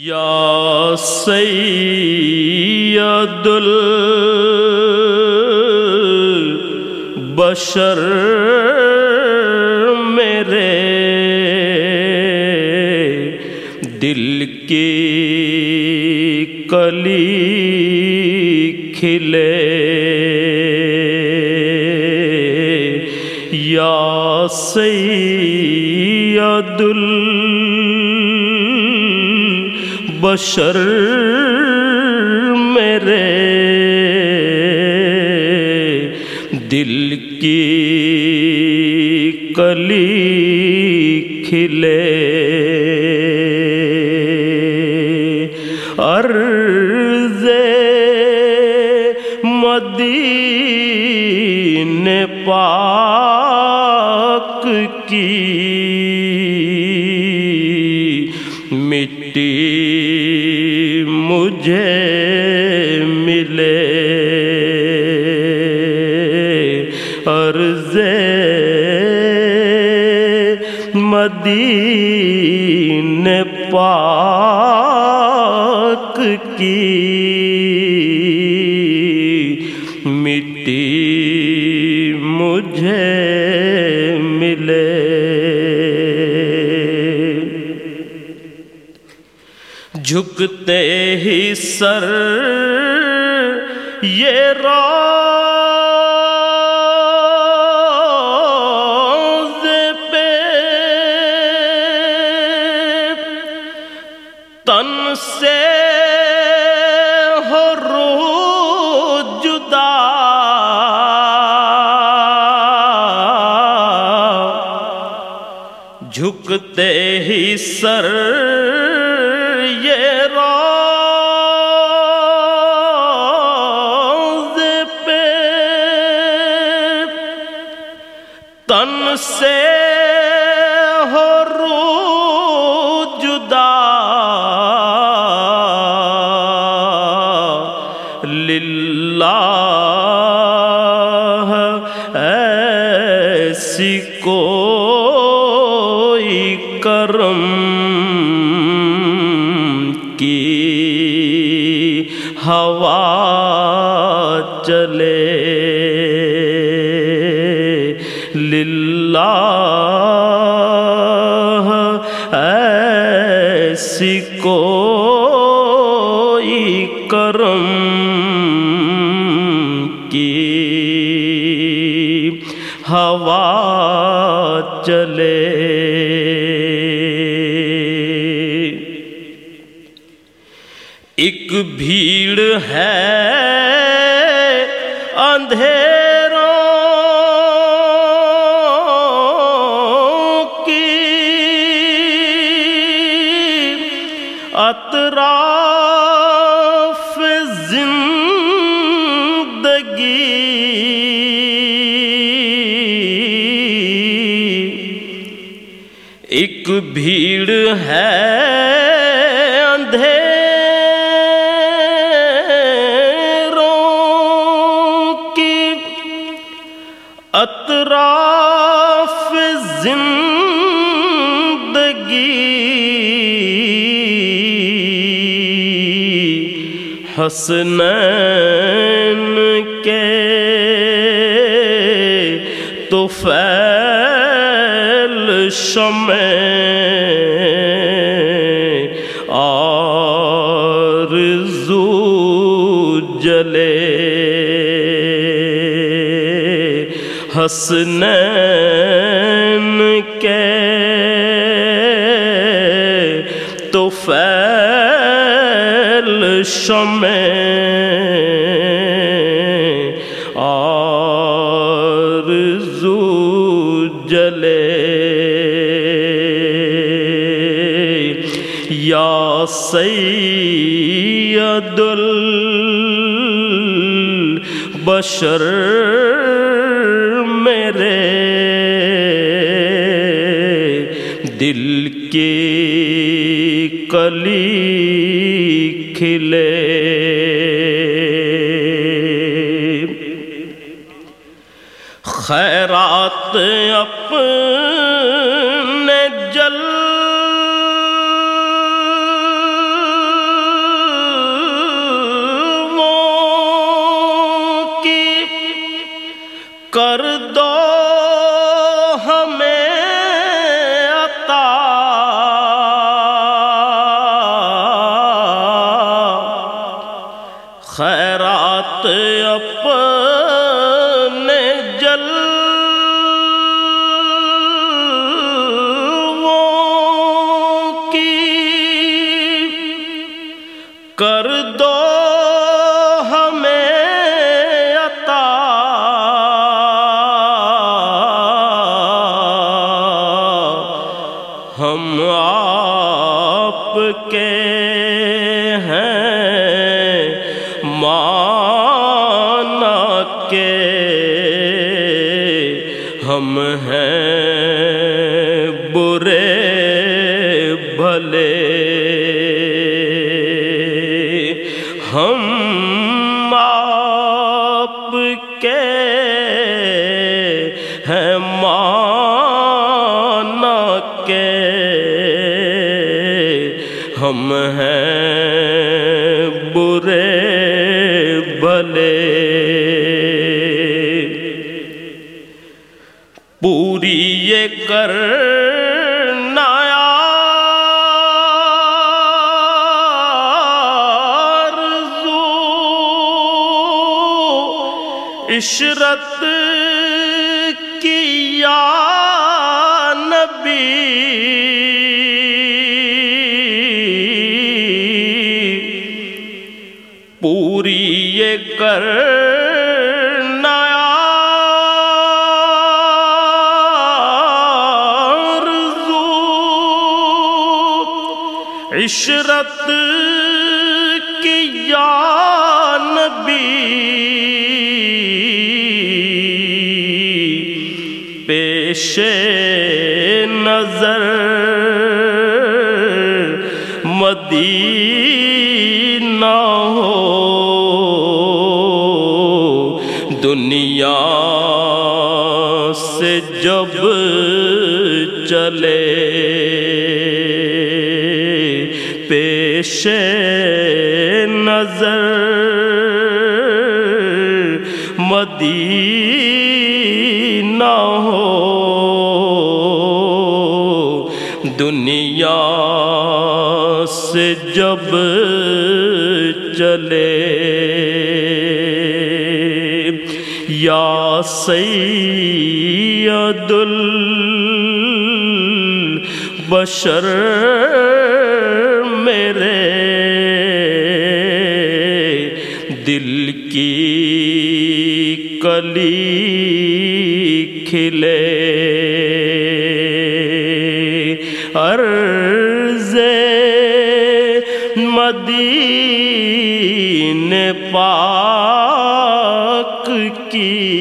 یا سید البشر میرے دل کی کلی کھلے یا سید بشر میرے دل کی کلی کھلے عرض مدین پاک کی مٹی مجھے ملے۔ جھکتے ہی سر یہ روز پہ تن سے ہو روح جدا۔ جھکتے ہی سر تن سے ہو روح جدا للہ ایسی کوئی کرم کی ہوا ایسی کوئی کرم کی؟ ہوا چلے۔ ایک بھیڑ ہے اندھیروں اطراف زندگی۔ ایک بھیڑ ہے اندھیروں حسنین کے تو فیل شمع آرزو جلے حسنین شمع آرزو جلے یا سید البشر میرے دل کی کلی کھلے خیرات اپنے جل کی کر دو کے ہیں مانا کے ہم ہیں برے ہم ہیں برے بھلے۔ پوری یہ کر عشرت کر عشرت کی یا نبی۔ پیش نظر مدینہ ہو۔ دنیا سے جب چلے پیش نظر مدینہ ہو دنیا سے جب چلے یا سید البشر میرے دل کی کلی کھلے۔ عرض کی